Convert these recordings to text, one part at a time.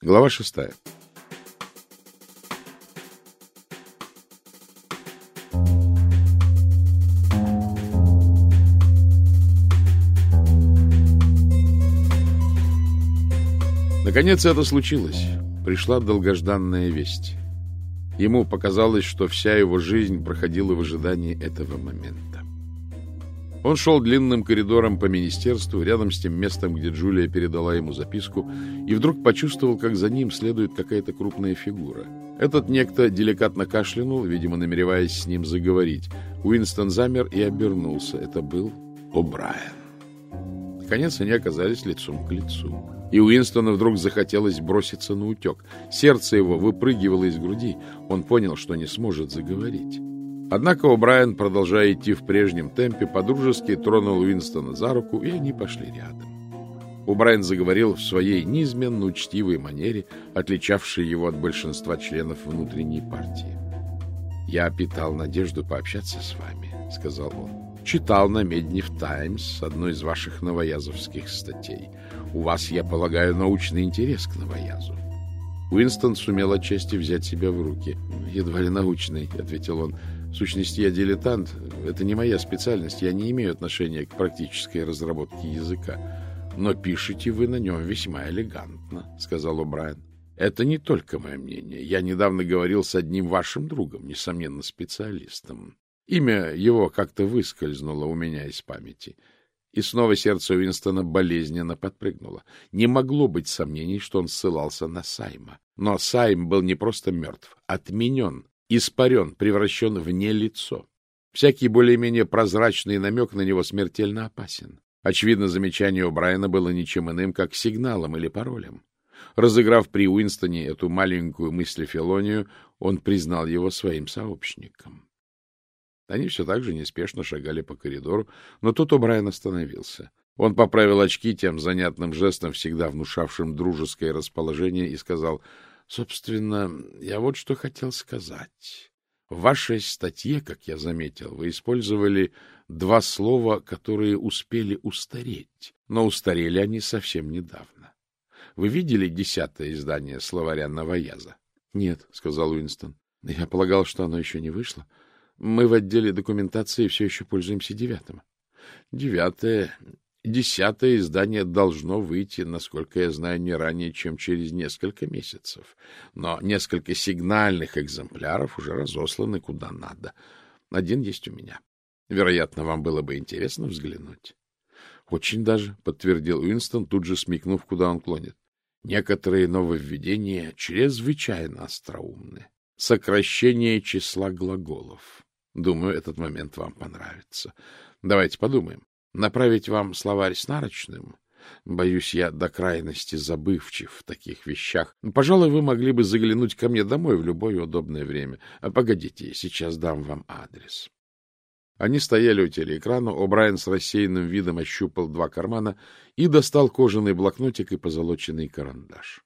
Глава шестая. Наконец это случилось. Пришла долгожданная весть. Ему показалось, что вся его жизнь проходила в ожидании этого момента. Он шел длинным коридором по министерству, рядом с тем местом, где Джулия передала ему записку, и вдруг почувствовал, как за ним следует какая-то крупная фигура. Этот некто деликатно кашлянул, видимо, намереваясь с ним заговорить. Уинстон замер и обернулся. Это был О'Брайен. Наконец они оказались лицом к лицу. И Уинстону вдруг захотелось броситься на утек. Сердце его выпрыгивало из груди. Он понял, что не сможет заговорить. Однако О'Брайен, продолжая идти в прежнем темпе, подружески тронул Уинстона за руку, и они пошли рядом. О'Брайен заговорил в своей неизменно учтивой манере, отличавшей его от большинства членов внутренней партии. «Я питал надежду пообщаться с вами», — сказал он. «Читал на Меднев Таймс одну из ваших новоязовских статей. У вас, я полагаю, научный интерес к новоязу. Уинстон сумел отчасти взять себя в руки. «Едва ли научный», — ответил он. «В сущности, я дилетант. Это не моя специальность. Я не имею отношения к практической разработке языка. Но пишете вы на нем весьма элегантно», — сказал О'Брайен. «Это не только мое мнение. Я недавно говорил с одним вашим другом, несомненно, специалистом. Имя его как-то выскользнуло у меня из памяти». И снова сердце Уинстона болезненно подпрыгнуло. Не могло быть сомнений, что он ссылался на Сайма. Но Сайм был не просто мертв, отменен, испарен, превращен в нелицо. Всякий более-менее прозрачный намек на него смертельно опасен. Очевидно, замечание у Брайана было ничем иным, как сигналом или паролем. Разыграв при Уинстоне эту маленькую мыслефилонию, он признал его своим сообщником. Они все так же неспешно шагали по коридору, но тут О'Брайен остановился. Он поправил очки тем занятным жестом, всегда внушавшим дружеское расположение, и сказал, «Собственно, я вот что хотел сказать. В вашей статье, как я заметил, вы использовали два слова, которые успели устареть, но устарели они совсем недавно. Вы видели десятое издание словаря Новояза? — Нет, — сказал Уинстон. — Я полагал, что оно еще не вышло. — мы в отделе документации все еще пользуемся девятым. Девятое, десятое издание должно выйти, насколько я знаю, не ранее, чем через несколько месяцев. Но несколько сигнальных экземпляров уже разосланы куда надо. Один есть у меня. Вероятно, вам было бы интересно взглянуть. — Очень даже, — подтвердил Уинстон, тут же смекнув, куда он клонит. Некоторые нововведения чрезвычайно остроумны. Сокращение числа глаголов. Думаю, этот момент вам понравится. Давайте подумаем. Направить вам словарь с нарочным? Боюсь, я до крайности забывчив в таких вещах. Пожалуй, вы могли бы заглянуть ко мне домой в любое удобное время. А погодите, сейчас дам вам адрес. Они стояли у телеэкрана, О'Брайен с рассеянным видом ощупал два кармана и достал кожаный блокнотик и позолоченный карандаш.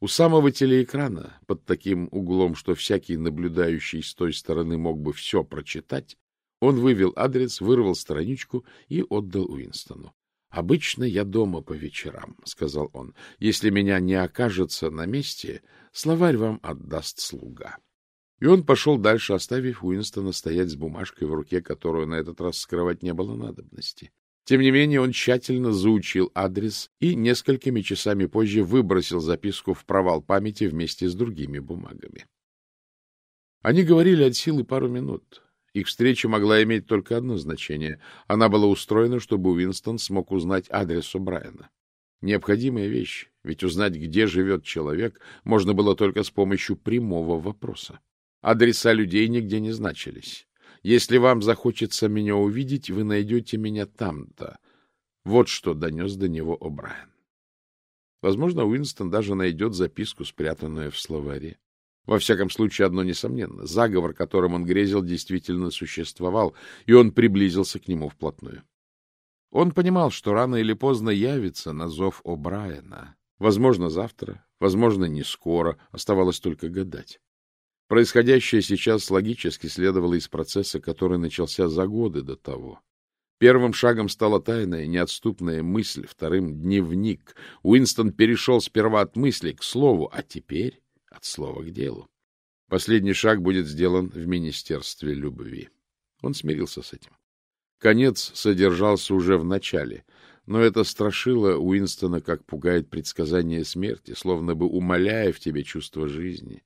У самого телеэкрана, под таким углом, что всякий наблюдающий с той стороны мог бы все прочитать, он вывел адрес, вырвал страничку и отдал Уинстону. — Обычно я дома по вечерам, — сказал он. — Если меня не окажется на месте, словарь вам отдаст слуга. И он пошел дальше, оставив Уинстона стоять с бумажкой в руке, которую на этот раз скрывать не было надобности. Тем не менее, он тщательно заучил адрес и несколькими часами позже выбросил записку в провал памяти вместе с другими бумагами. Они говорили от силы пару минут. Их встреча могла иметь только одно значение. Она была устроена, чтобы Уинстон смог узнать адрес Брайана. Необходимая вещь, ведь узнать, где живет человек, можно было только с помощью прямого вопроса. Адреса людей нигде не значились. Если вам захочется меня увидеть, вы найдете меня там-то. Вот что донес до него О'Брайен. Возможно, Уинстон даже найдет записку, спрятанную в словаре. Во всяком случае, одно несомненно. Заговор, которым он грезил, действительно существовал, и он приблизился к нему вплотную. Он понимал, что рано или поздно явится на зов О'Брайена. Возможно, завтра, возможно, не скоро, оставалось только гадать. Происходящее сейчас логически следовало из процесса, который начался за годы до того. Первым шагом стала тайная, неотступная мысль, вторым — дневник. Уинстон перешел сперва от мысли к слову, а теперь от слова к делу. Последний шаг будет сделан в Министерстве любви. Он смирился с этим. Конец содержался уже в начале, но это страшило Уинстона, как пугает предсказание смерти, словно бы умоляя в тебе чувство жизни.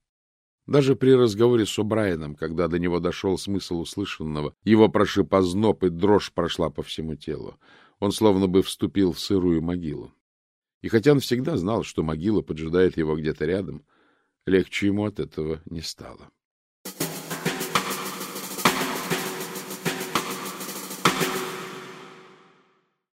Даже при разговоре с О'Брайеном, когда до него дошел смысл услышанного, его прошиб озноб, и дрожь прошла по всему телу. Он словно бы вступил в сырую могилу. И хотя он всегда знал, что могила поджидает его где-то рядом, легче ему от этого не стало.